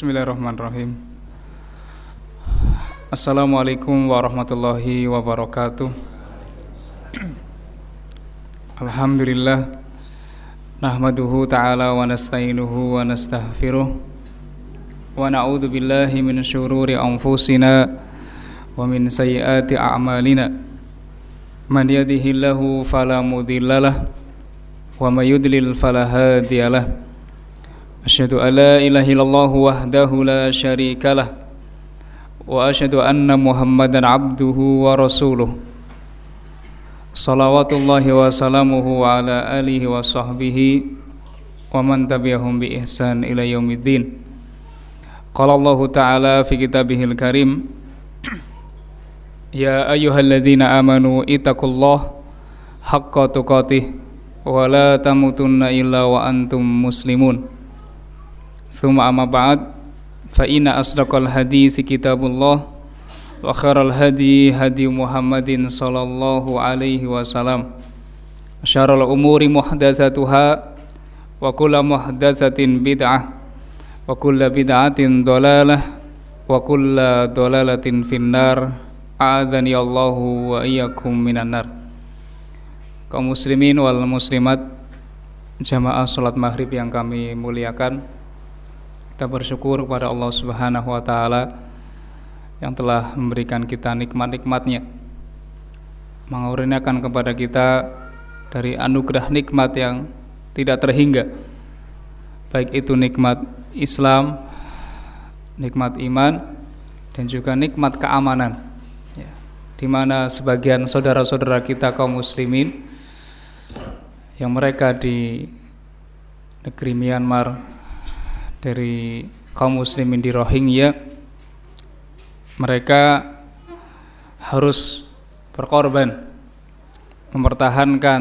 Bismillahirrahmanirrahim. Assalamualaikum warahmatullahi wabarakatuh. Alhamdulillah nahmaduhu ta'ala wa nasta'inuhu wa nastaghfiruh wa na'udzu billahi min syururi anfusina wa min sayyiati a'malina. Man yahdihillahu fala mudhillalah wa may yudlil fala hadiyalah. أشهد أن لا إله إلا الله وحده لا شريك له وأشهد أن محمدا عبده ورسوله صلوات الله وسلامه على آله وصحبه ومن تبعهم بإحسان إلى يوم الدين قال الله تعالى في كتابه الكريم يا أيها الذين آمنوا اتقوا الله حق تقاته ولا تموتن إلا وأنتم مسلمون ثم أما بعد فإن أصدق الحديث كتاب الله وخير الهدي هدي محمد صلى الله عليه وسلم شر الأمور محدثاتها وكل محدثة بدعة وكل بدعة ضلالة وكل ضلالة في النار أعاذني الله وإياكم من النار kaum muslimin wal muslimat jamaah salat maghrib yang kami muliakan kita bersyukur kepada Allah Subhanahu wa taala yang telah memberikan kita nikmat-nikmatnya. Mengurniakan kepada kita dari anugerah nikmat yang tidak terhingga. Baik itu nikmat Islam, nikmat iman dan juga nikmat keamanan. Ya, di mana sebagian saudara-saudara kita kaum muslimin yang mereka di negeri Myanmar dari kaum muslimin di Rohingya mereka harus berkorban mempertahankan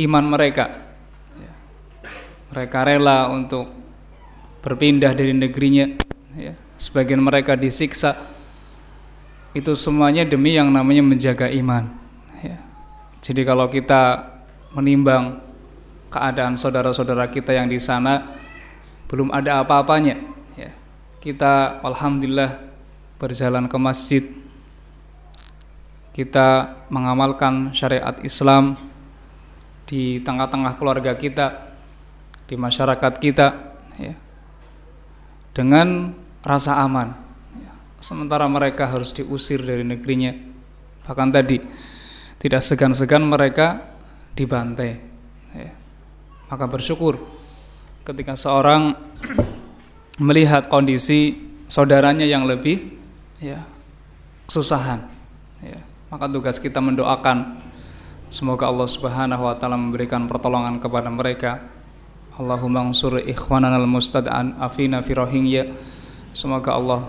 iman mereka mereka rela untuk berpindah dari negerinya ya. sebagian mereka disiksa itu semuanya demi yang namanya menjaga iman ya. jadi kalau kita menimbang keadaan saudara-saudara kita yang di sana belum ada apa-apanya ya. kita alhamdulillah berjalan ke masjid kita mengamalkan syariat Islam di tengah-tengah keluarga kita di masyarakat kita ya. dengan rasa aman ya. sementara mereka harus diusir dari negerinya bahkan tadi tidak segan-segan mereka dibantai ya. maka bersyukur ketika seorang melihat kondisi saudaranya yang lebih ya kesusahan ya, maka tugas kita mendoakan semoga Allah Subhanahu wa taala memberikan pertolongan kepada mereka. Allahumma ansur ikhwanana al-mustad'an afina fi rohingya semoga Allah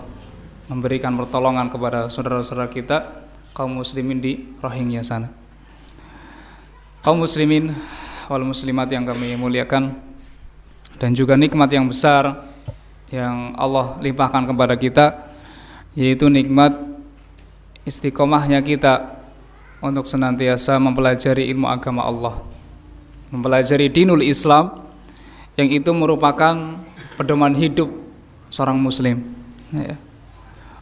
memberikan pertolongan kepada saudara-saudara kita kaum muslimin di Rohingya sana. Kaum muslimin wal muslimat yang kami muliakan dan juga nikmat yang besar yang Allah limpahkan kepada kita yaitu nikmat istiqomahnya kita untuk senantiasa mempelajari ilmu agama Allah mempelajari dinul Islam yang itu merupakan pedoman hidup seorang muslim ya.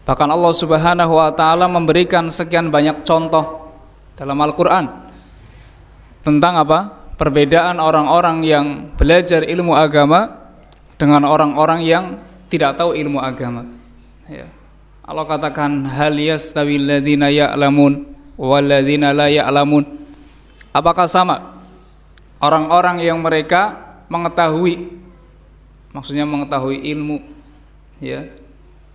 bahkan Allah subhanahu wa ta'ala memberikan sekian banyak contoh dalam Al-Quran tentang apa? Perbedaan orang-orang yang belajar ilmu agama dengan orang-orang yang tidak tahu ilmu agama. Ya. Allah katakan hal yastawil ladzina ya'lamun wal ladzina la ya'lamun. Apakah sama orang-orang yang mereka mengetahui maksudnya mengetahui ilmu ya,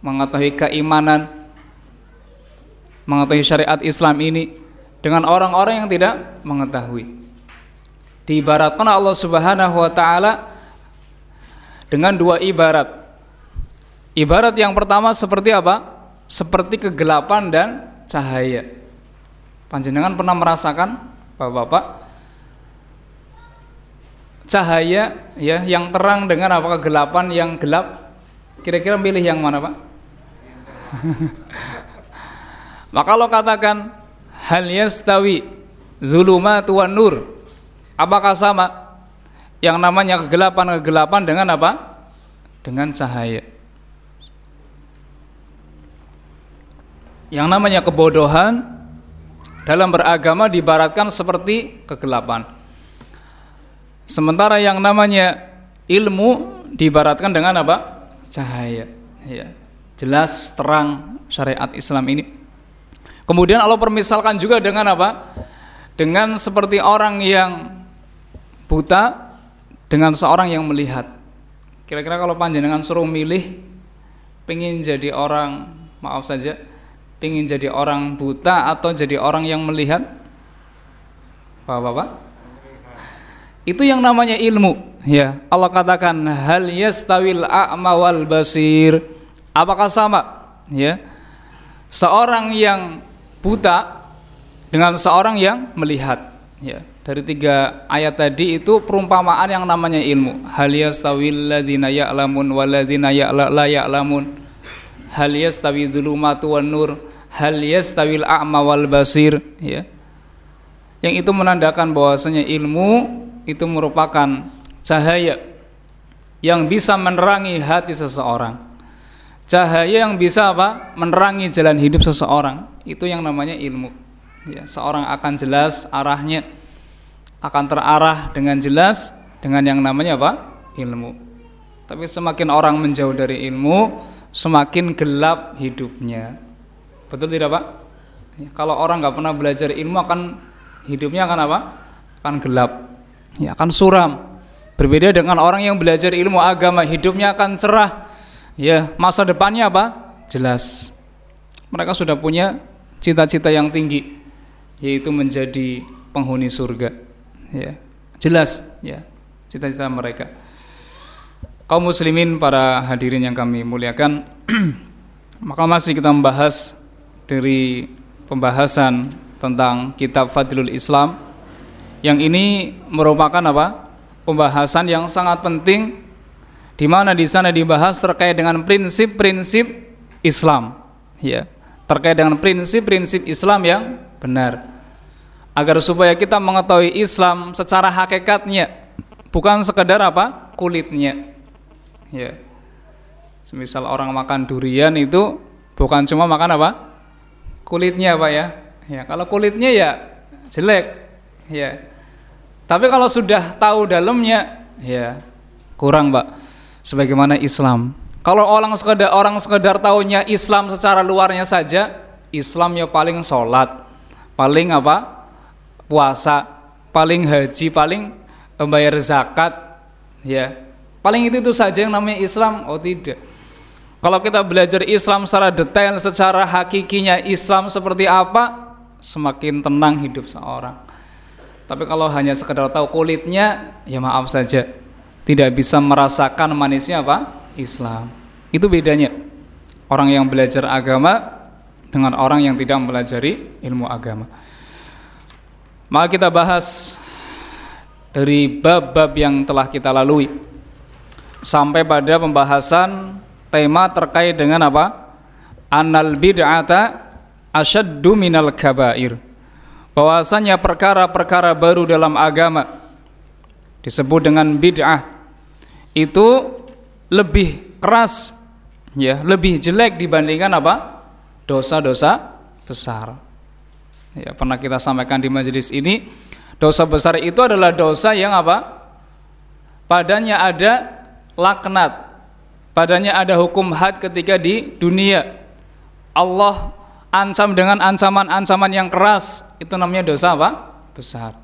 mengetahui keimanan, mengetahui syariat Islam ini dengan orang-orang yang tidak mengetahui diibaratkan Allah Subhanahu wa taala dengan dua ibarat. Ibarat yang pertama seperti apa? Seperti kegelapan dan cahaya. Panjenengan pernah merasakan Bapak-bapak cahaya ya yang terang dengan apa kegelapan yang gelap? Kira-kira pilih yang mana, Pak? Maka kalau katakan hal yastawi zulumatu wan nur Apakah sama yang namanya kegelapan-kegelapan dengan apa? dengan cahaya. Yang namanya kebodohan dalam beragama dibaratkan seperti kegelapan. Sementara yang namanya ilmu dibaratkan dengan apa? Cahaya. Ya. Jelas terang syariat Islam ini. Kemudian Allah permisalkan juga dengan apa? Dengan seperti orang yang buta dengan seorang yang melihat. Kira-kira kalau panjenengan suruh milih pengen jadi orang maaf saja, pengen jadi orang buta atau jadi orang yang melihat? Bapak-bapak? Itu yang namanya ilmu, ya. Allah katakan hal yastawil a'ma wal basir. Apakah sama? Ya. Seorang yang buta dengan seorang yang melihat, ya dari tiga ayat tadi itu perumpamaan yang namanya ilmu. Hal yastawil ladzina ya'lamun wal la ya'lamun. Hal yastawi dzulumatu nur. Hal yastawil a'ma wal basir, ya. Yang itu menandakan bahwasanya ilmu itu merupakan cahaya yang bisa menerangi hati seseorang. Cahaya yang bisa apa? Menerangi jalan hidup seseorang. Itu yang namanya ilmu. Ya, seorang akan jelas arahnya akan terarah dengan jelas dengan yang namanya apa? ilmu. Tapi semakin orang menjauh dari ilmu, semakin gelap hidupnya. Betul tidak Pak? Ya, kalau orang nggak pernah belajar ilmu akan hidupnya akan apa? Akan gelap, ya akan suram. Berbeda dengan orang yang belajar ilmu agama, hidupnya akan cerah. Ya, masa depannya apa? Jelas. Mereka sudah punya cita-cita yang tinggi, yaitu menjadi penghuni surga. Ya. Jelas ya cita-cita mereka. Kaum muslimin para hadirin yang kami muliakan maka masih kita membahas dari pembahasan tentang kitab Fadlul Islam. Yang ini merupakan apa? Pembahasan yang sangat penting di mana di sana dibahas terkait dengan prinsip-prinsip Islam. Ya terkait dengan prinsip-prinsip Islam yang benar. Agar supaya kita mengetahui Islam secara hakikatnya bukan sekedar apa kulitnya. Ya. Semisal orang makan durian itu bukan cuma makan apa? Kulitnya pak ya. Ya kalau kulitnya ya jelek. Ya. Tapi kalau sudah tahu dalamnya ya kurang pak sebagaimana Islam. Kalau orang sekedar orang sekedar tahunya Islam secara luarnya saja Islamnya paling sholat paling apa puasa, paling haji, paling membayar zakat, ya. Paling itu itu saja yang namanya Islam. Oh tidak. Kalau kita belajar Islam secara detail, secara hakikinya Islam seperti apa, semakin tenang hidup seorang. Tapi kalau hanya sekedar tahu kulitnya, ya maaf saja, tidak bisa merasakan manisnya apa? Islam. Itu bedanya. Orang yang belajar agama dengan orang yang tidak mempelajari ilmu agama. Maka kita bahas dari bab-bab yang telah kita lalui sampai pada pembahasan tema terkait dengan apa? Anal bid'ata asyaddu minal kabair. Bahwasanya perkara-perkara baru dalam agama disebut dengan bid'ah itu lebih keras ya, lebih jelek dibandingkan apa? Dosa-dosa besar. Ya, pernah kita sampaikan di majelis ini, dosa besar itu adalah dosa yang apa? Padanya ada laknat. Padanya ada hukum had ketika di dunia. Allah ancam dengan ancaman-ancaman yang keras. Itu namanya dosa apa? Besar.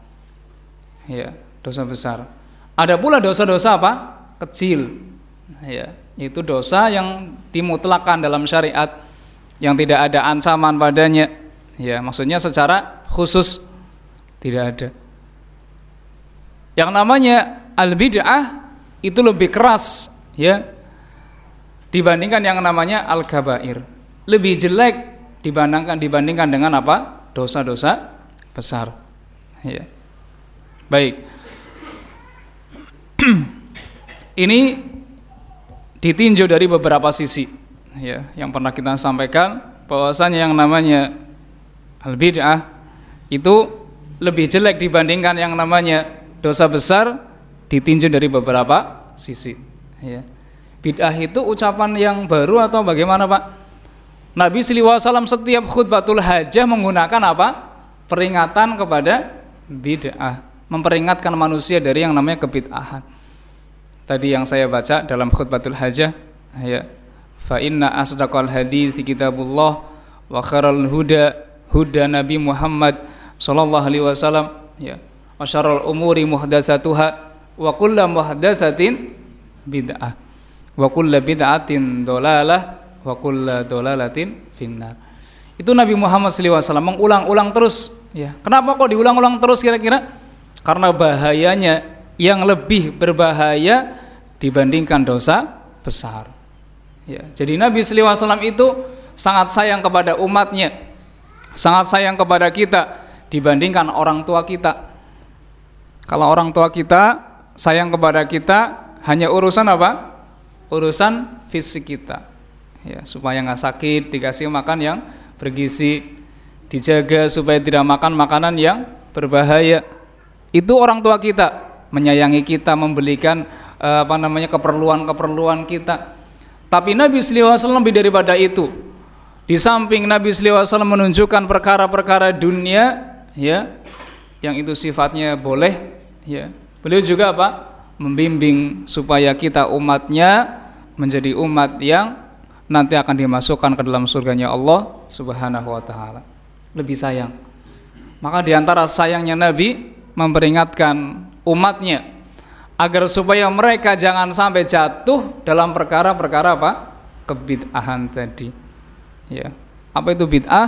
Ya, dosa besar. Ada pula dosa-dosa apa? Kecil. Ya, itu dosa yang dimutlakan dalam syariat yang tidak ada ancaman padanya Ya, maksudnya secara khusus tidak ada. Yang namanya al-bid'ah itu lebih keras ya dibandingkan yang namanya al-kabair. Lebih jelek dibandingkan dibandingkan dengan apa? dosa-dosa besar. Ya. Baik. Ini ditinjau dari beberapa sisi ya yang pernah kita sampaikan bahwasanya yang namanya al bid'ah itu lebih jelek dibandingkan yang namanya dosa besar ditinjau dari beberapa sisi ya. Bid'ah itu ucapan yang baru atau bagaimana Pak? Nabi SAW setiap khutbatul hajah menggunakan apa? Peringatan kepada bid'ah, memperingatkan manusia dari yang namanya kebid'ahan. Tadi yang saya baca dalam khutbatul hajah, ya, kitabullah wa khairal huda huda Nabi Muhammad sallallahu alaihi wasallam, ya. Wa syarrul umuri muhdatsatuha wa kullu muhdatsatin bid'ah wa kullu bid'atin dolalah wa kullu dolalatin finnar. Itu Nabi Muhammad SAW mengulang-ulang terus ya. Kenapa kok diulang-ulang terus kira-kira? Karena bahayanya yang lebih berbahaya dibandingkan dosa besar. Ya, jadi Nabi SAW itu sangat sayang kepada umatnya, sangat sayang kepada kita dibandingkan orang tua kita. Kalau orang tua kita sayang kepada kita hanya urusan apa? urusan fisik kita ya supaya nggak sakit dikasih makan yang bergizi dijaga supaya tidak makan makanan yang berbahaya itu orang tua kita menyayangi kita membelikan eh, apa namanya keperluan-keperluan kita tapi Nabi SAW lebih daripada itu di samping Nabi SAW menunjukkan perkara-perkara dunia ya yang itu sifatnya boleh ya beliau juga apa membimbing supaya kita umatnya menjadi umat yang nanti akan dimasukkan ke dalam surganya Allah Subhanahu wa taala. Lebih sayang. Maka di antara sayangnya Nabi memperingatkan umatnya agar supaya mereka jangan sampai jatuh dalam perkara-perkara apa? kebid'ahan tadi. Ya. Apa itu bid'ah?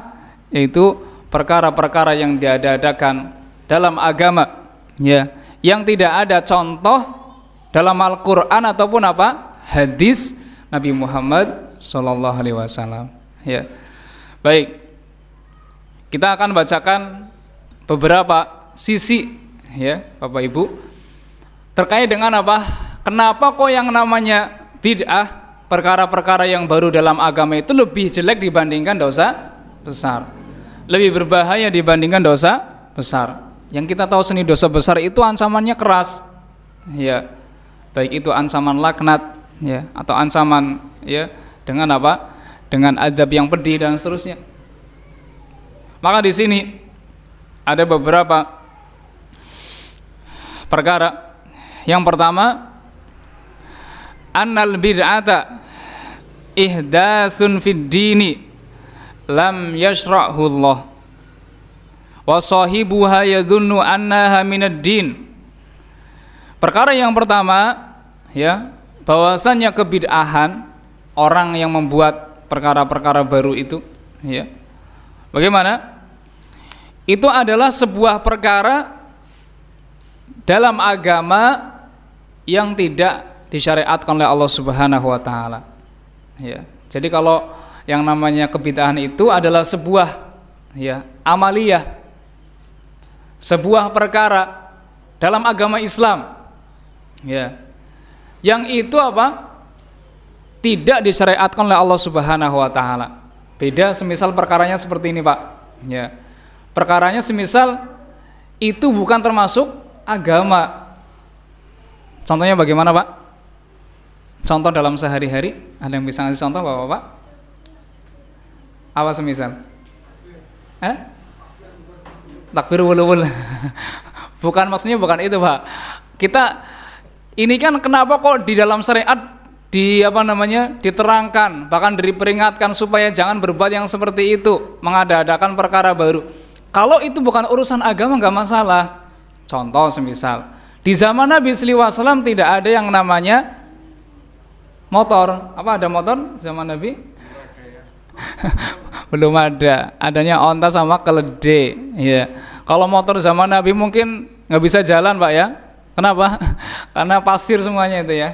Yaitu perkara-perkara yang diadakan dalam agama ya, yang tidak ada contoh dalam Al-Qur'an ataupun apa? hadis Nabi Muhammad Shallallahu Alaihi Wasallam. Ya, baik. Kita akan bacakan beberapa sisi, ya, Bapak Ibu, terkait dengan apa? Kenapa kok yang namanya bid'ah, perkara-perkara yang baru dalam agama itu lebih jelek dibandingkan dosa besar, lebih berbahaya dibandingkan dosa besar. Yang kita tahu seni dosa besar itu ancamannya keras, ya, baik itu ancaman laknat, ya atau ancaman ya dengan apa? Dengan adab yang pedih dan seterusnya. Maka di sini ada beberapa perkara. Yang pertama, annal bid'ata ihdasun fid dini lam yashra'hu Allah. Wa sahibuha yadhunnu annaha minad din. Perkara yang pertama ya bahwasannya kebid'ahan orang yang membuat perkara-perkara baru itu ya. Bagaimana? Itu adalah sebuah perkara dalam agama yang tidak disyariatkan oleh Allah Subhanahu wa taala ya jadi kalau yang namanya kebid'ahan itu adalah sebuah ya amaliyah sebuah perkara dalam agama Islam ya yang itu apa? Tidak disyariatkan oleh Allah Subhanahu wa taala. Beda semisal perkaranya seperti ini, Pak. Ya. Perkaranya semisal itu bukan termasuk agama. Contohnya bagaimana, Pak? Contoh dalam sehari-hari, ada yang bisa ngasih contoh, Bapak-bapak? Apa semisal? Eh? Takbir wulu bukan maksudnya bukan itu, Pak. Kita ini kan kenapa kok di dalam syariat di apa namanya diterangkan bahkan diperingatkan supaya jangan berbuat yang seperti itu mengada-adakan perkara baru kalau itu bukan urusan agama nggak masalah contoh semisal di zaman Nabi SAW tidak ada yang namanya motor apa ada motor zaman Nabi belum ada adanya onta sama keledai ya kalau motor zaman Nabi mungkin nggak bisa jalan pak ya Kenapa? Karena pasir semuanya itu ya.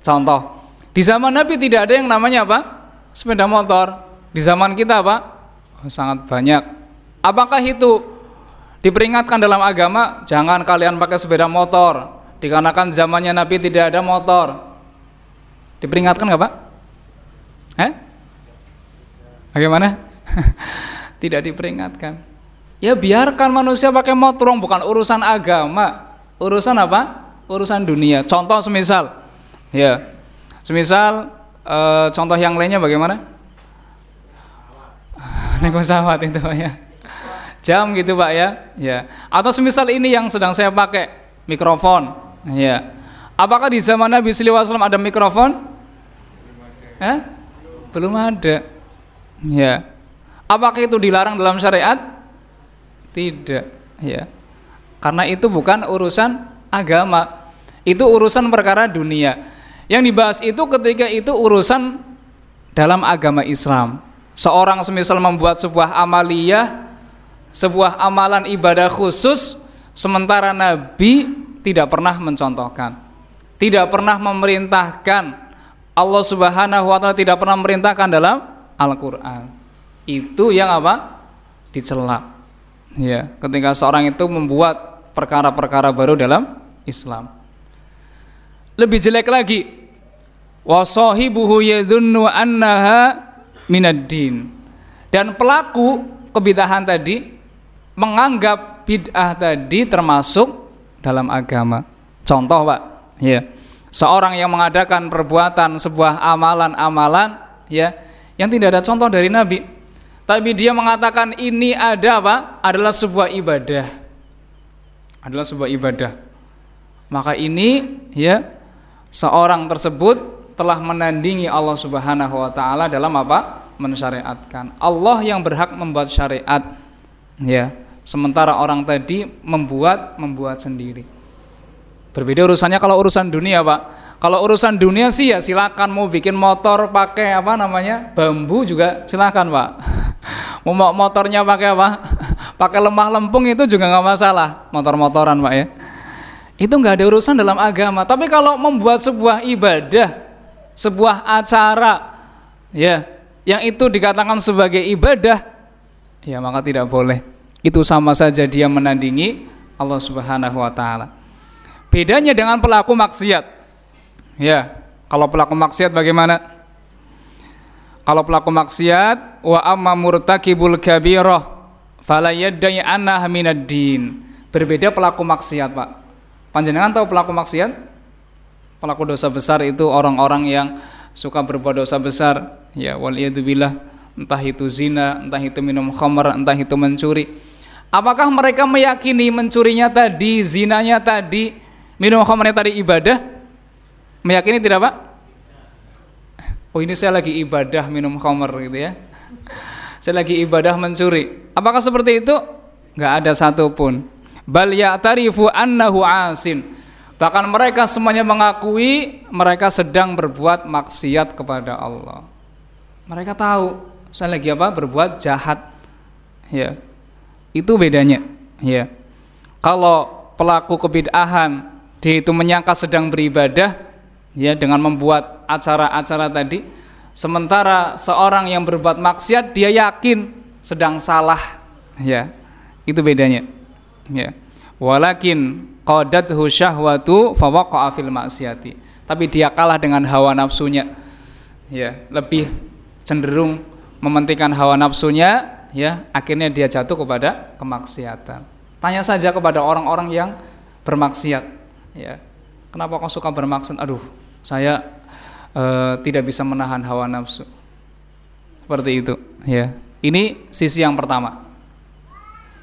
Contoh, di zaman Nabi tidak ada yang namanya apa? Sepeda motor. Di zaman kita apa? Sangat banyak. Apakah itu diperingatkan dalam agama? Jangan kalian pakai sepeda motor. Dikarenakan zamannya Nabi tidak ada motor. Diperingatkan nggak Pak? Eh? Bagaimana? tidak diperingatkan. Ya biarkan manusia pakai motor, bukan urusan agama urusan apa? Urusan dunia. Contoh semisal, ya, Semisal e, contoh yang lainnya bagaimana? Naik pesawat itu ya. Jam gitu Pak ya. Ya. Atau semisal ini yang sedang saya pakai mikrofon. Ya. Apakah di zaman Nabi SAW ada mikrofon? Eh? Belum ada. Ya. Apakah itu dilarang dalam syariat? Tidak, ya. Karena itu bukan urusan agama. Itu urusan perkara dunia. Yang dibahas itu ketika itu urusan dalam agama Islam. Seorang semisal membuat sebuah amaliyah, sebuah amalan ibadah khusus, sementara Nabi tidak pernah mencontohkan, tidak pernah memerintahkan. Allah Subhanahu wa taala tidak pernah memerintahkan dalam Al-Qur'an. Itu yang apa? Dicela. Ya, ketika seorang itu membuat perkara-perkara baru dalam Islam. Lebih jelek lagi, wasahibuhu yadhunnu annaha minaddin dan pelaku kebidahan tadi menganggap bid'ah tadi termasuk dalam agama contoh Pak ya seorang yang mengadakan perbuatan sebuah amalan-amalan ya yang tidak ada contoh dari Nabi tapi dia mengatakan ini ada apa adalah sebuah ibadah adalah sebuah ibadah maka ini ya seorang tersebut telah menandingi Allah Subhanahu wa taala dalam apa? mensyariatkan. Allah yang berhak membuat syariat. Ya. Sementara orang tadi membuat membuat sendiri. Berbeda urusannya kalau urusan dunia, Pak. Kalau urusan dunia sih ya silakan mau bikin motor pakai apa namanya? bambu juga silakan, Pak. mau motornya pakai apa? pakai lemah lempung itu juga nggak masalah, motor-motoran, Pak ya. Itu nggak ada urusan dalam agama. Tapi kalau membuat sebuah ibadah sebuah acara ya yang itu dikatakan sebagai ibadah ya maka tidak boleh itu sama saja dia menandingi Allah Subhanahu wa taala. Bedanya dengan pelaku maksiat. Ya kalau pelaku maksiat bagaimana? Kalau pelaku maksiat wa amma murtakibul kabirah fala yaddai anna din. Berbeda pelaku maksiat Pak. Panjenengan tahu pelaku maksiat? Pelaku dosa besar itu orang-orang yang suka berbuat dosa besar. Ya waliyadzubillah entah itu zina entah itu minum khamar entah itu mencuri apakah mereka meyakini mencurinya tadi zinanya tadi minum khamarnya tadi ibadah meyakini tidak pak oh ini saya lagi ibadah minum khamar gitu ya saya lagi ibadah mencuri apakah seperti itu nggak ada satupun bal ya'tarifu annahu asin Bahkan mereka semuanya mengakui mereka sedang berbuat maksiat kepada Allah. Mereka tahu saya lagi apa? berbuat jahat. Ya. Itu bedanya, ya. Kalau pelaku kebid'ahan dia itu menyangka sedang beribadah ya dengan membuat acara-acara tadi, sementara seorang yang berbuat maksiat dia yakin sedang salah, ya. Itu bedanya. Ya. Walakin qadathu syahwatu fawaqa'a fil maksiati. Tapi dia kalah dengan hawa nafsunya. Ya, lebih cenderung mementingkan hawa nafsunya, ya, akhirnya dia jatuh kepada kemaksiatan. Tanya saja kepada orang-orang yang bermaksiat, ya. Kenapa kau suka bermaksiat? Aduh, saya e, tidak bisa menahan hawa nafsu. Seperti itu, ya. Ini sisi yang pertama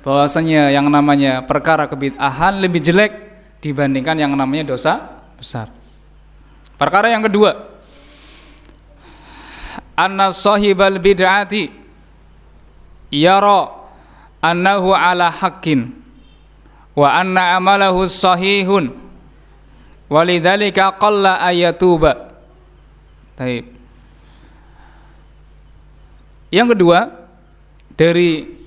bahwasanya yang namanya perkara kebid'ahan lebih jelek dibandingkan yang namanya dosa besar. Perkara yang kedua, anna sahibal bid'ati yara annahu ala haqqin wa anna amalahu sahihun walidzalika qalla ayatuba. Baik. Yang kedua dari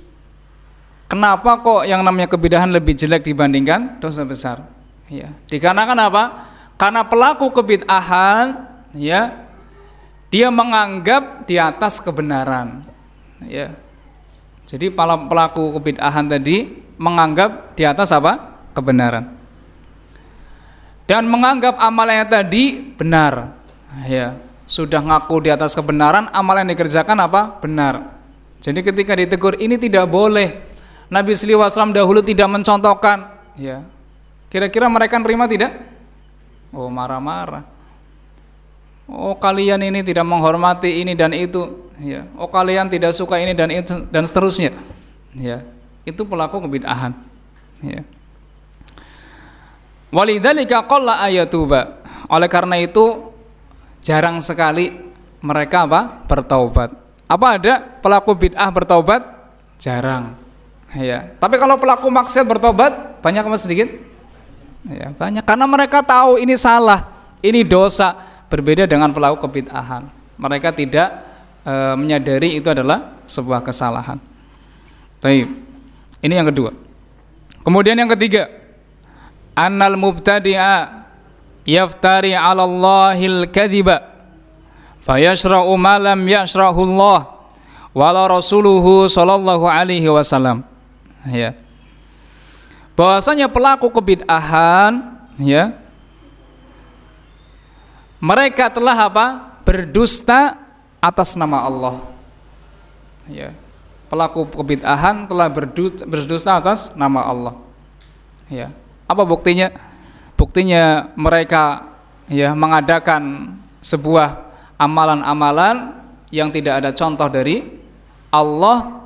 Kenapa kok yang namanya kebidahan lebih jelek dibandingkan dosa besar? Ya, dikarenakan apa? Karena pelaku kebid'ahan ya dia menganggap di atas kebenaran. Ya. Jadi para pelaku kebid'ahan tadi menganggap di atas apa? kebenaran. Dan menganggap amalnya tadi benar. Ya, sudah ngaku di atas kebenaran, amal yang dikerjakan apa? benar. Jadi ketika ditegur ini tidak boleh Nabi SAW dahulu tidak mencontohkan ya kira-kira mereka nerima tidak oh marah-marah Oh kalian ini tidak menghormati ini dan itu, ya. Oh kalian tidak suka ini dan itu dan seterusnya, ya. Itu pelaku kebid'ahan, ya. Walidzalika qalla ayatuba. Oleh karena itu jarang sekali mereka apa? bertaubat. Apa ada pelaku bid'ah bertaubat? Jarang. Ya. Tapi kalau pelaku maksiat bertobat banyak apa sedikit? Ya, banyak karena mereka tahu ini salah, ini dosa, berbeda dengan pelaku kebid'ahan. Mereka tidak e, menyadari itu adalah sebuah kesalahan. Baik. Ini yang kedua. Kemudian yang ketiga, annal mubtadi'a yaftari 'ala Allahil kadhiba fayashra'u ma lam yashrahu Allah wala rasuluhu sallallahu alaihi wasallam ya bahwasanya pelaku kebid'ahan ya mereka telah apa berdusta atas nama Allah. Ya. Pelaku kebid'ahan telah berdusta atas nama Allah. Ya. Apa buktinya? Buktinya mereka ya mengadakan sebuah amalan-amalan yang tidak ada contoh dari Allah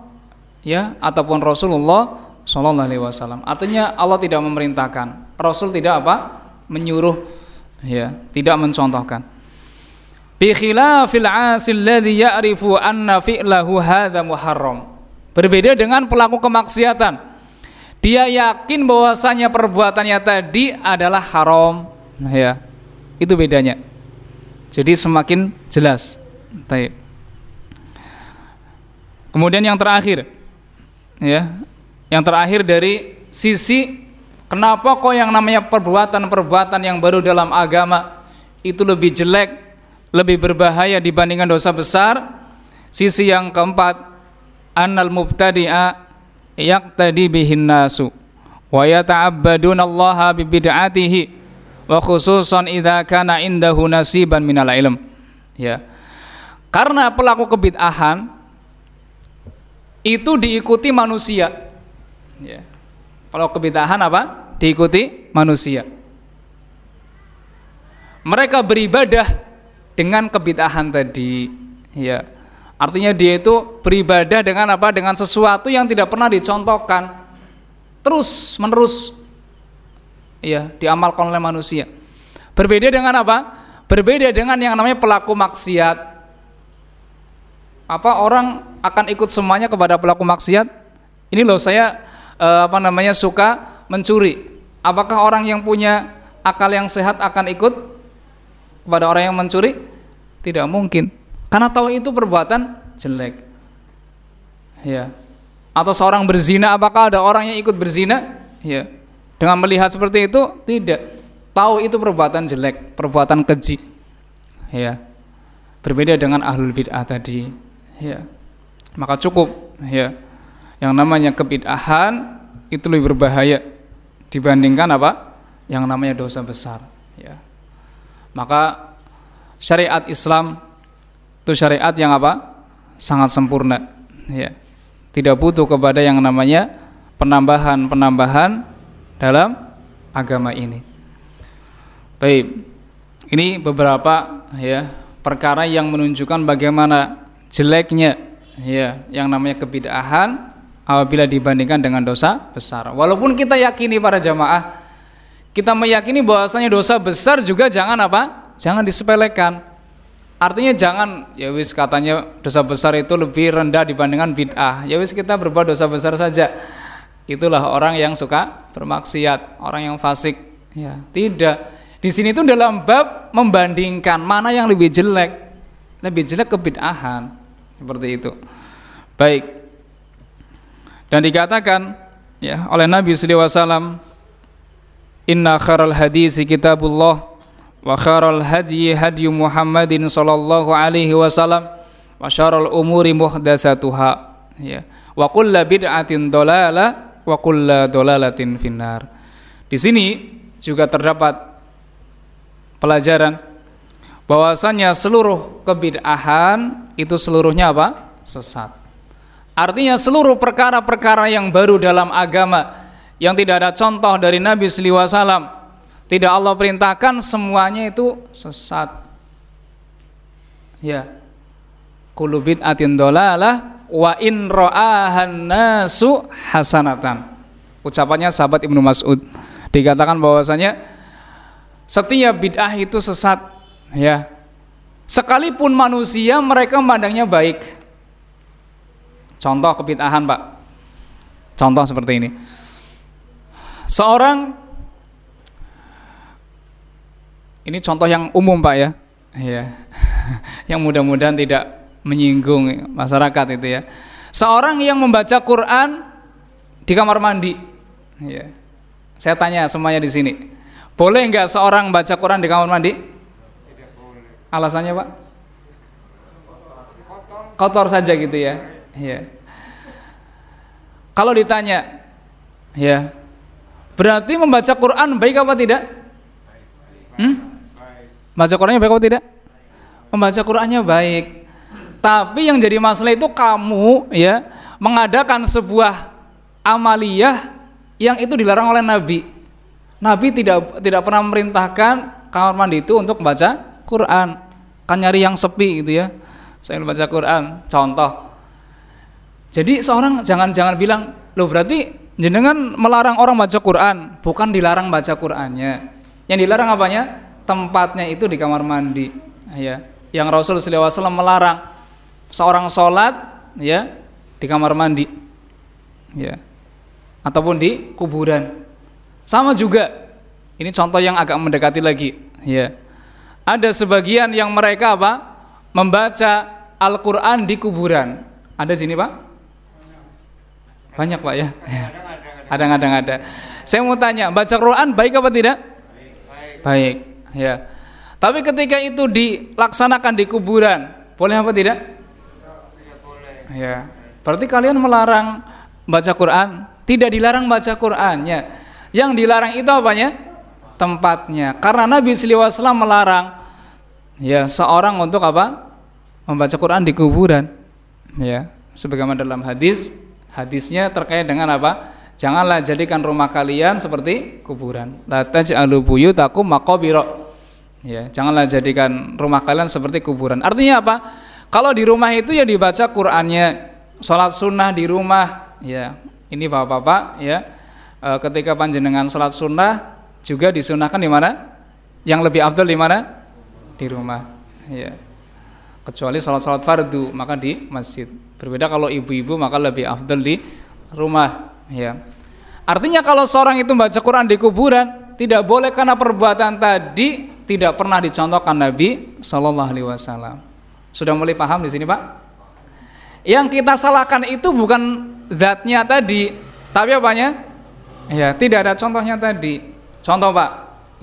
ya ataupun Rasulullah Shallallahu Alaihi Wasallam. Artinya Allah tidak memerintahkan, Rasul tidak apa? Menyuruh, ya tidak mencontohkan. Bi khilafil asil ladzi ya'rifu anna fi'lahu hadza muharram. Berbeda dengan pelaku kemaksiatan. Dia yakin bahwasanya perbuatannya tadi adalah haram. Nah, ya. Itu bedanya. Jadi semakin jelas. Baik. Kemudian yang terakhir ya, yang terakhir dari sisi kenapa kok yang namanya perbuatan-perbuatan yang baru dalam agama itu lebih jelek, lebih berbahaya dibandingkan dosa besar? Sisi yang keempat, annal mubtadi'a yaqtadi bihin nasu wa yata'abbaduna Allah bi bid'atihi wa khususan idza kana indahu nasiban minal ilm. Ya. Karena pelaku kebid'ahan itu diikuti manusia Ya. Kalau kebidahan apa? Diikuti manusia. Mereka beribadah dengan kebidahan tadi. Ya. Artinya dia itu beribadah dengan apa? Dengan sesuatu yang tidak pernah dicontohkan. Terus menerus ya diamalkan oleh manusia. Berbeda dengan apa? Berbeda dengan yang namanya pelaku maksiat. Apa orang akan ikut semuanya kepada pelaku maksiat? Ini loh saya uh, apa namanya suka mencuri. Apakah orang yang punya akal yang sehat akan ikut kepada orang yang mencuri? Tidak mungkin. Karena tahu itu perbuatan jelek. Ya. Atau seorang berzina, apakah ada orang yang ikut berzina? Ya. Dengan melihat seperti itu, tidak. Tahu itu perbuatan jelek, perbuatan keji. Ya. Berbeda dengan ahlul bid'ah tadi. Ya. Maka cukup ya yang namanya kebid'ahan itu lebih berbahaya dibandingkan apa yang namanya dosa besar maka syariat Islam itu syariat yang apa? Sangat sempurna. Ya. Tidak butuh kepada yang namanya penambahan-penambahan dalam agama ini. Baik. Ini beberapa ya perkara yang menunjukkan bagaimana jeleknya ya yang namanya kebid'ahan apabila dibandingkan dengan dosa besar. Walaupun kita yakini para jamaah, kita meyakini bahwasanya dosa besar juga jangan apa? Jangan disepelekan. Artinya jangan ya wis katanya dosa besar itu lebih rendah dibandingkan bid'ah. Ya wis kita berbuat dosa besar saja. Itulah orang yang suka bermaksiat, orang yang fasik. Ya, tidak. Di sini itu dalam bab membandingkan mana yang lebih jelek. Lebih jelek kebid'ahan. Seperti itu. Baik, dan dikatakan ya oleh Nabi sallallahu alaihi wasallam Inna kharal hadisi kitabullah wa kharal hadyi hadyu Muhammadin sallallahu alaihi wasallam wa syarrul umuri muhdatsatuha ya wa kullu bid'atin dalalah wa kullu dalalatin finnar. Di sini juga terdapat pelajaran bahwasanya seluruh kebid'ahan itu seluruhnya apa? sesat. Artinya seluruh perkara-perkara yang baru dalam agama yang tidak ada contoh dari Nabi SAW tidak Allah perintahkan semuanya itu sesat. Ya. Kullu bid'atin dolalah wa in ra'ahan nasu hasanatan. Ucapannya sahabat Ibnu Mas'ud. Dikatakan bahwasanya setiap bid'ah itu sesat, ya. Sekalipun manusia mereka memandangnya baik. Contoh kebid'ahan, Pak. Contoh seperti ini. Seorang ini contoh yang umum Pak ya. Ya. yang mudah-mudahan tidak menyinggung masyarakat itu ya. Seorang yang membaca Quran di kamar mandi. Ya. Saya tanya semuanya di sini. Boleh nggak seorang baca Quran di kamar mandi? Alasannya Pak? Kotor saja gitu ya. Ya. Kalau ditanya, ya, berarti membaca Quran baik apa tidak? Hmm? Baca Qurannya baik apa tidak? Membaca Qurannya baik. Tapi yang jadi masalah itu kamu ya mengadakan sebuah amaliyah yang itu dilarang oleh Nabi. Nabi tidak tidak pernah memerintahkan kamar mandi itu untuk membaca Quran. Kan nyari yang sepi gitu ya. Saya baca Quran, contoh jadi seorang jangan-jangan bilang, loh berarti jenengan melarang orang baca Quran, bukan dilarang baca Qurannya. Yang dilarang apanya? Tempatnya itu di kamar mandi. Ya, yang Rasul SAW melarang seorang sholat, ya, di kamar mandi, ya, ataupun di kuburan. Sama juga. Ini contoh yang agak mendekati lagi. Ya, ada sebagian yang mereka apa? Membaca Al-Quran di kuburan. Ada sini pak? Banyak Pak ya. Ada-ada ada. Saya mau tanya, baca Quran baik apa tidak? Baik. Baik, ya. Tapi ketika itu dilaksanakan di kuburan, boleh apa tidak? Ya. Berarti kalian melarang baca Quran? Tidak dilarang baca Qurannya. Yang dilarang itu apanya? Tempatnya. Karena Nabi SAW melarang ya seorang untuk apa? Membaca Quran di kuburan. Ya, sebagaimana dalam hadis Hadisnya terkait dengan apa? Janganlah jadikan rumah kalian seperti kuburan. La taj'alu buyutakum maqabira. Ya, janganlah jadikan rumah kalian seperti kuburan. Artinya apa? Kalau di rumah itu ya dibaca Qur'annya, sholat sunnah di rumah, ya. Ini bapak-bapak, ya. E, ketika panjenengan sholat sunnah juga disunahkan di mana? Yang lebih afdal di mana? Di rumah, ya. Kecuali sholat-sholat fardu maka di masjid. Berbeda kalau ibu-ibu maka lebih afdal di rumah, ya. Artinya kalau seorang itu baca Quran di kuburan tidak boleh karena perbuatan tadi tidak pernah dicontohkan Nabi Shallallahu Alaihi Wasallam. Sudah mulai paham di sini, Pak? Yang kita salahkan itu bukan zatnya tadi, tapi apanya? Ya, tidak ada contohnya tadi. Contoh, Pak.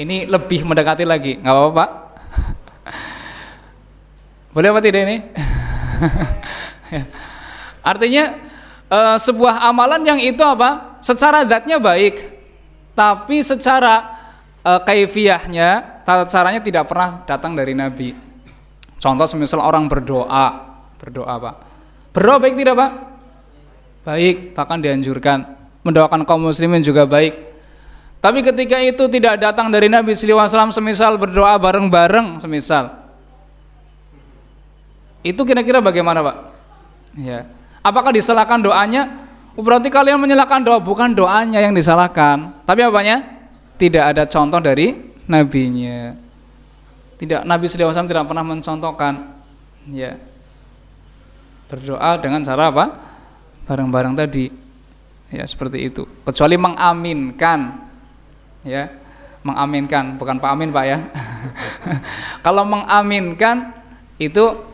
Ini lebih mendekati lagi, nggak apa-apa, Pak? Boleh apa tidak ini? ya. Artinya e, sebuah amalan yang itu apa? Secara zatnya baik, tapi secara e, kaifiahnya, tata caranya tidak pernah datang dari Nabi. Contoh semisal orang berdoa, berdoa Pak. Berdoa baik tidak Pak? Baik, bahkan dianjurkan. Mendoakan kaum muslimin juga baik. Tapi ketika itu tidak datang dari Nabi SAW semisal berdoa bareng-bareng semisal. Itu kira-kira bagaimana Pak? Ya. Apakah disalahkan doanya? Oh, berarti kalian menyalahkan doa, bukan doanya yang disalahkan, tapi apanya? Tidak ada contoh dari nabinya. Tidak Nabi SAW tidak pernah mencontohkan ya. Berdoa dengan cara apa? Bareng-bareng tadi. Ya, seperti itu. Kecuali mengaminkan. Ya. Mengaminkan, bukan Pak Amin, Pak ya. Kalau mengaminkan itu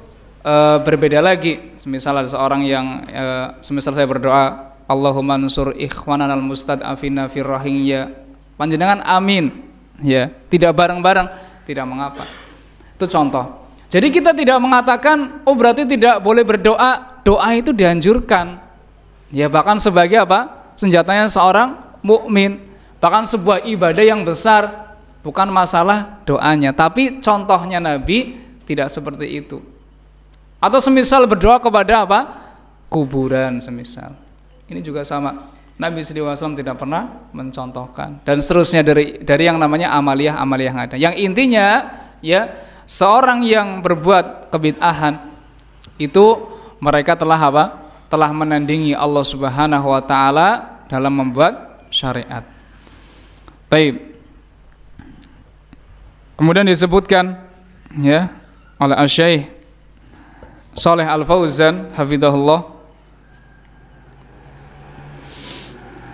e, berbeda lagi. Semisal ada seorang yang e, semisal saya berdoa Allahumma nusur ikhwanan al mustad'afina fir ya. Panjenengan amin ya. Tidak bareng-bareng tidak mengapa. Itu contoh. Jadi kita tidak mengatakan oh berarti tidak boleh berdoa. Doa itu dianjurkan. Ya bahkan sebagai apa? Senjatanya seorang mukmin. Bahkan sebuah ibadah yang besar. Bukan masalah doanya. Tapi contohnya Nabi tidak seperti itu atau semisal berdoa kepada apa? Kuburan semisal. Ini juga sama. Nabi SAW tidak pernah mencontohkan dan seterusnya dari dari yang namanya amaliyah amaliyah yang ada. Yang intinya ya seorang yang berbuat kebid'ahan itu mereka telah apa? Telah menandingi Allah Subhanahu wa taala dalam membuat syariat. Baik. Kemudian disebutkan ya oleh Asy-Syaikh Saleh Al-Fauzan hafizahullah.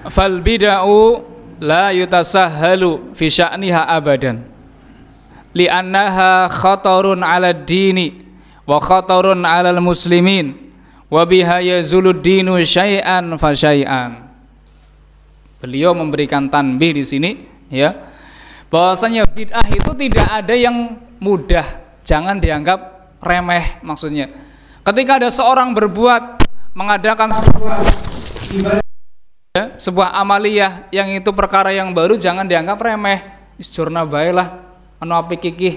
Fal bid'u la yutasahhalu fi sya'niha abadan. Li'annaha khatarun 'ala dini wa khatarun 'ala muslimin wa biha yazulu dinu syai'an fa syai'an. Beliau memberikan tanbih di sini ya. Bahwasanya bid'ah itu tidak ada yang mudah, jangan dianggap remeh maksudnya. Ketika ada seorang berbuat mengadakan sebuah sebuah amaliyah yang itu perkara yang baru jangan dianggap remeh. Isjurna baiklah anu api kiki.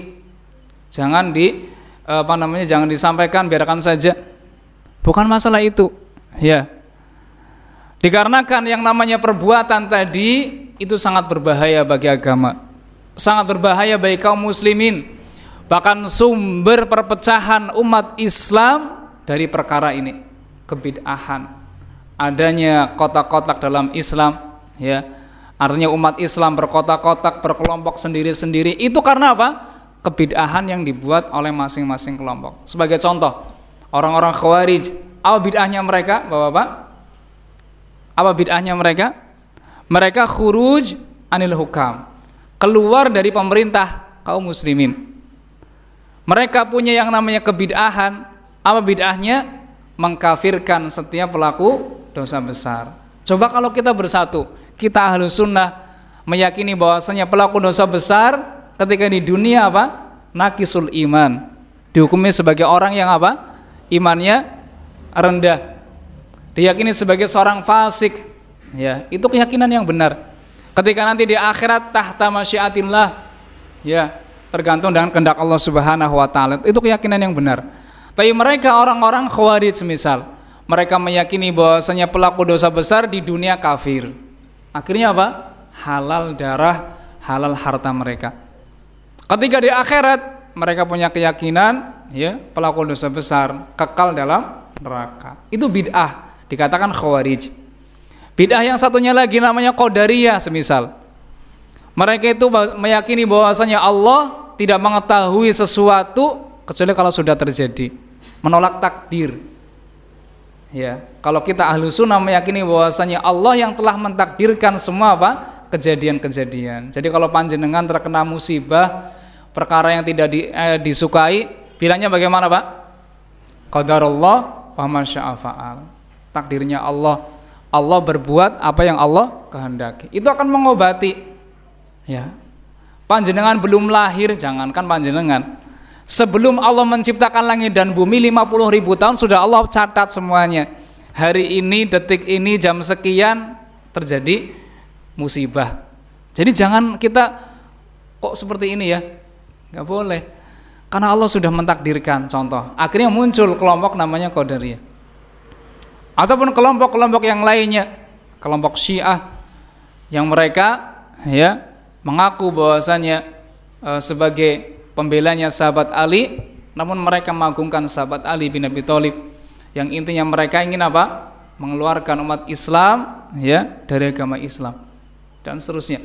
Jangan di apa namanya jangan disampaikan biarkan saja. Bukan masalah itu. Ya. Dikarenakan yang namanya perbuatan tadi itu sangat berbahaya bagi agama sangat berbahaya bagi kaum muslimin bahkan sumber perpecahan umat Islam dari perkara ini kebid'ahan. Adanya kotak-kotak dalam Islam ya. Artinya umat Islam berkotak-kotak berkelompok sendiri-sendiri itu karena apa? Kebid'ahan yang dibuat oleh masing-masing kelompok. Sebagai contoh orang-orang khawarij apa bid'ahnya mereka Bapak-bapak? Apa bid'ahnya mereka? Mereka khuruj anil hukam. Keluar dari pemerintah kaum muslimin. Mereka punya yang namanya kebid'ahan. Apa bid'ahnya? Mengkafirkan setiap pelaku dosa besar. Coba kalau kita bersatu, kita ahlu sunnah meyakini bahwasanya pelaku dosa besar ketika di dunia apa? Nakisul iman. Dihukumi sebagai orang yang apa? Imannya rendah. Diyakini sebagai seorang fasik. Ya, itu keyakinan yang benar. Ketika nanti di akhirat tahta masyiatillah ya, tergantung dengan kehendak Allah Subhanahu wa taala. Itu keyakinan yang benar. Tapi mereka orang-orang khawarij semisal, mereka meyakini bahwasanya pelaku dosa besar di dunia kafir. Akhirnya apa? Halal darah, halal harta mereka. Ketika di akhirat mereka punya keyakinan ya, pelaku dosa besar kekal dalam neraka. Itu bid'ah, dikatakan khawarij. Bid'ah yang satunya lagi namanya Qadariyah semisal. Mereka itu meyakini bahwasanya Allah tidak mengetahui sesuatu kecuali kalau sudah terjadi. Menolak takdir. Ya, kalau kita ahlu sunnah meyakini bahwasanya Allah yang telah mentakdirkan semua apa? kejadian-kejadian. Jadi kalau panjenengan terkena musibah, perkara yang tidak di, eh, disukai, bilangnya bagaimana, Pak? Qadarullah wa masya'afa'al. Takdirnya Allah Allah berbuat apa yang Allah kehendaki. Itu akan mengobati. Ya. Panjenengan belum lahir, jangankan panjenengan. Sebelum Allah menciptakan langit dan bumi 50 ribu tahun sudah Allah catat semuanya. Hari ini, detik ini, jam sekian terjadi musibah. Jadi jangan kita kok seperti ini ya. Gak boleh. Karena Allah sudah mentakdirkan contoh. Akhirnya muncul kelompok namanya Qadariyah ataupun kelompok-kelompok yang lainnya, kelompok Syiah yang mereka ya mengaku bahwasanya e, sebagai pembelanya sahabat Ali, namun mereka mengagungkan sahabat Ali bin Abi Thalib yang intinya mereka ingin apa? mengeluarkan umat Islam ya dari agama Islam dan seterusnya.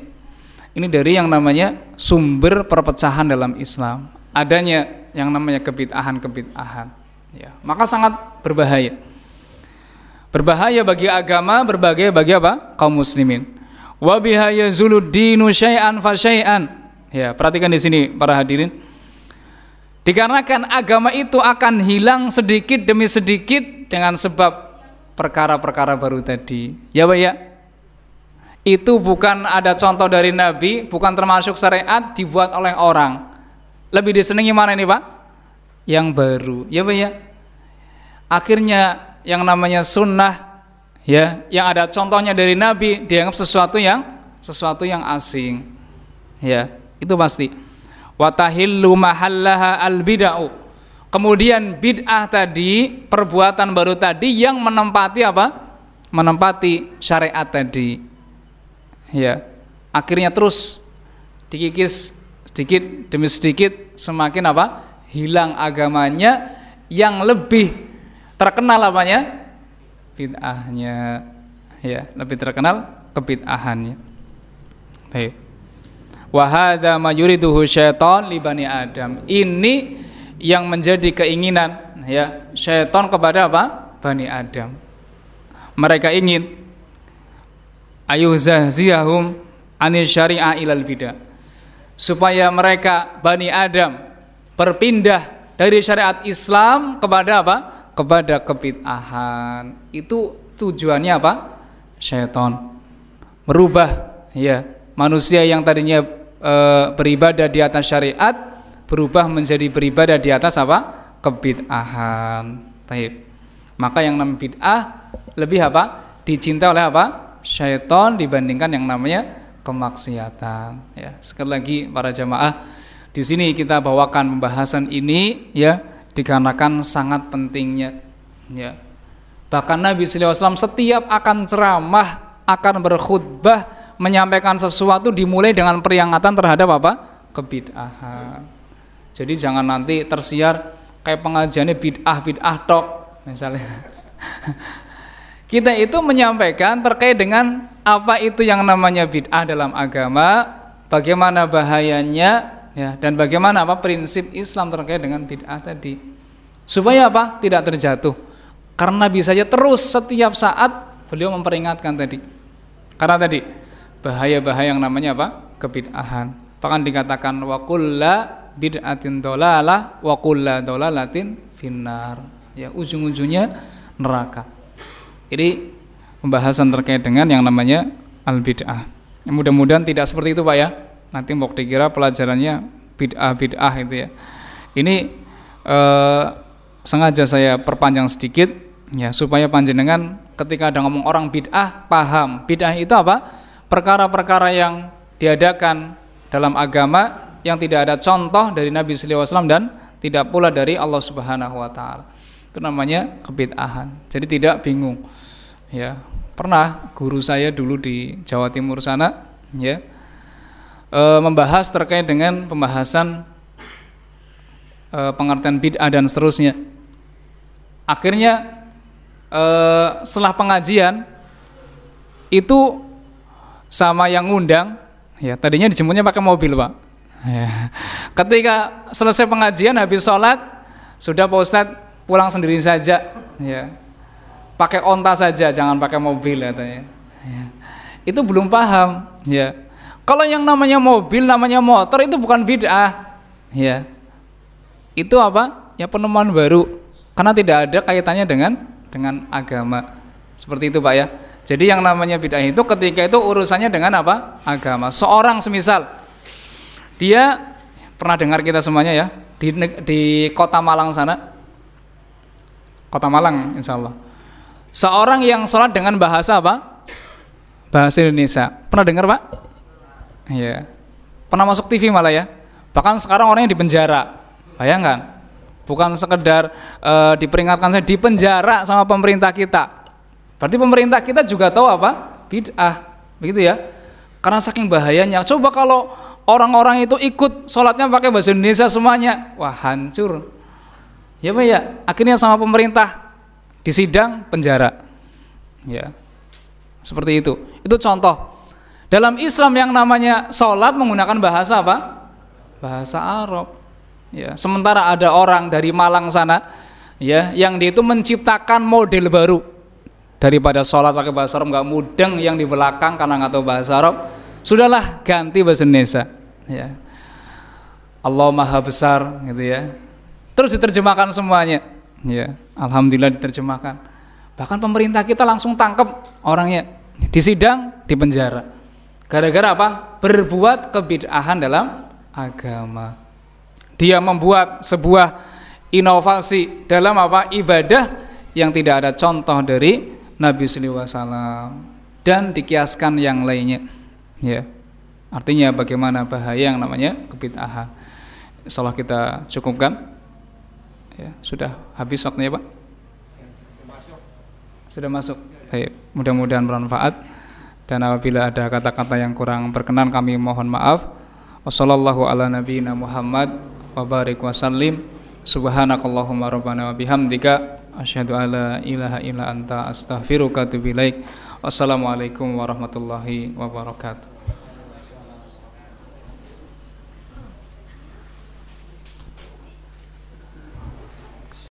Ini dari yang namanya sumber perpecahan dalam Islam. Adanya yang namanya kebid'ahan-kebid'ahan. Ya, maka sangat berbahaya. Berbahaya bagi agama, berbagai bagi apa? kaum muslimin. Wa biha yazulu dinu syai'an fa. Ya, perhatikan di sini para hadirin. Dikarenakan agama itu akan hilang sedikit demi sedikit dengan sebab perkara-perkara baru tadi. Ya, Pak ya. Itu bukan ada contoh dari Nabi, bukan termasuk syariat dibuat oleh orang. Lebih disenangi mana ini, Pak? Yang baru. Ya, Pak ya. Akhirnya yang namanya sunnah ya yang ada contohnya dari Nabi dianggap sesuatu yang sesuatu yang asing ya itu pasti. Watahillu mahallaha al bid'ah kemudian bid'ah tadi perbuatan baru tadi yang menempati apa? Menempati syariat tadi. Ya. Akhirnya terus dikikis sedikit demi sedikit semakin apa? Hilang agamanya yang lebih terkenal apanya? Bid'ahnya. Ya lebih terkenal kebid'ahannya. Baik wahada mayuriduhu syaiton libani adam ini yang menjadi keinginan ya syaiton kepada apa bani adam mereka ingin ayuhzahziyahum anis syariah ilal bidah supaya mereka Bani Adam berpindah dari syariat Islam kepada apa? kepada kebid'ahan. Itu tujuannya apa? Syaitan. Merubah ya, manusia yang tadinya e, beribadah di atas syariat berubah menjadi beribadah di atas apa? kebid'ahan. Taib. Maka yang namanya bid'ah lebih apa? dicintai oleh apa? syaitan dibandingkan yang namanya kemaksiatan ya sekali lagi para jamaah di sini kita bawakan pembahasan ini ya dikarenakan sangat pentingnya ya bahkan Nabi SAW setiap akan ceramah akan berkhutbah menyampaikan sesuatu dimulai dengan peringatan terhadap apa kebid'ahan jadi jangan nanti tersiar kayak pengajiannya bid'ah bid'ah tok misalnya kita itu menyampaikan terkait dengan apa itu yang namanya bid'ah dalam agama, bagaimana bahayanya ya dan bagaimana apa prinsip Islam terkait dengan bid'ah tadi. Supaya apa? Tidak terjatuh. Karena bisa saja terus setiap saat beliau memperingatkan tadi. Karena tadi bahaya-bahaya yang namanya apa? kebid'ahan. Bahkan dikatakan wa kulla bid'atin dolalah wa kulla dolalatin finnar. Ya, ujung-ujungnya neraka. Ini pembahasan terkait dengan yang namanya al-bid'ah. Mudah-mudahan tidak seperti itu Pak ya. Nanti mau dikira pelajarannya bid'ah-bid'ah itu ya. Ini eh, sengaja saya perpanjang sedikit ya supaya panjenengan ketika ada ngomong orang bid'ah paham. Bid'ah itu apa? Perkara-perkara yang diadakan dalam agama yang tidak ada contoh dari Nabi wasallam dan tidak pula dari Allah Subhanahu wa taala. Itu namanya kebid'ahan. Jadi tidak bingung ya pernah guru saya dulu di Jawa Timur sana ya e, membahas terkait dengan pembahasan e, pengertian bid'ah dan seterusnya akhirnya e, setelah pengajian itu sama yang ngundang ya tadinya dijemputnya pakai mobil pak ya. ketika selesai pengajian habis sholat sudah pak Ustadz pulang sendiri saja ya pakai onta saja, jangan pakai mobil katanya. Ya. Itu belum paham, ya. Kalau yang namanya mobil, namanya motor itu bukan bid'ah, ya. Itu apa? Ya penemuan baru, karena tidak ada kaitannya dengan dengan agama. Seperti itu, Pak ya. Jadi yang namanya bid'ah itu ketika itu urusannya dengan apa? Agama. Seorang semisal dia pernah dengar kita semuanya ya di di kota Malang sana. Kota Malang insya Allah Seorang yang sholat dengan bahasa apa? Bahasa Indonesia. Pernah dengar pak? Iya. Pernah masuk TV malah ya. Bahkan sekarang orangnya di penjara. Bayangkan. Bukan sekedar e, diperingatkan saya di penjara sama pemerintah kita. Berarti pemerintah kita juga tahu apa? Bid'ah. Begitu ya. Karena saking bahayanya. Coba kalau orang-orang itu ikut sholatnya pakai bahasa Indonesia semuanya. Wah hancur. Ya Pak ya. Akhirnya sama pemerintah di sidang penjara. Ya. Seperti itu. Itu contoh. Dalam Islam yang namanya sholat menggunakan bahasa apa? Bahasa Arab. Ya, sementara ada orang dari Malang sana ya yang dia itu menciptakan model baru daripada sholat pakai bahasa Arab nggak mudeng yang di belakang karena nggak tahu bahasa Arab sudahlah ganti bahasa Indonesia ya Allah maha besar gitu ya terus diterjemahkan semuanya Ya, alhamdulillah diterjemahkan. Bahkan pemerintah kita langsung tangkap orangnya di sidang, di penjara. Gara-gara apa? Berbuat kebid'ahan dalam agama. Dia membuat sebuah inovasi dalam apa? ibadah yang tidak ada contoh dari Nabi wasallam dan dikiaskan yang lainnya. Ya. Artinya bagaimana bahaya yang namanya kebid'ahan. Insyaallah kita cukupkan ya, sudah habis waktunya Pak sudah masuk baik mudah-mudahan bermanfaat dan apabila ada kata-kata yang kurang berkenan kami mohon maaf Wassallallahu ala nabiyyina Muhammad wa barik wa sallim. Subhanakallahumma rabbana wa bihamdika asyhadu alla ilaha illa anta astaghfiruka wa atubu ilaik. Wassalamualaikum warahmatullahi wabarakatuh.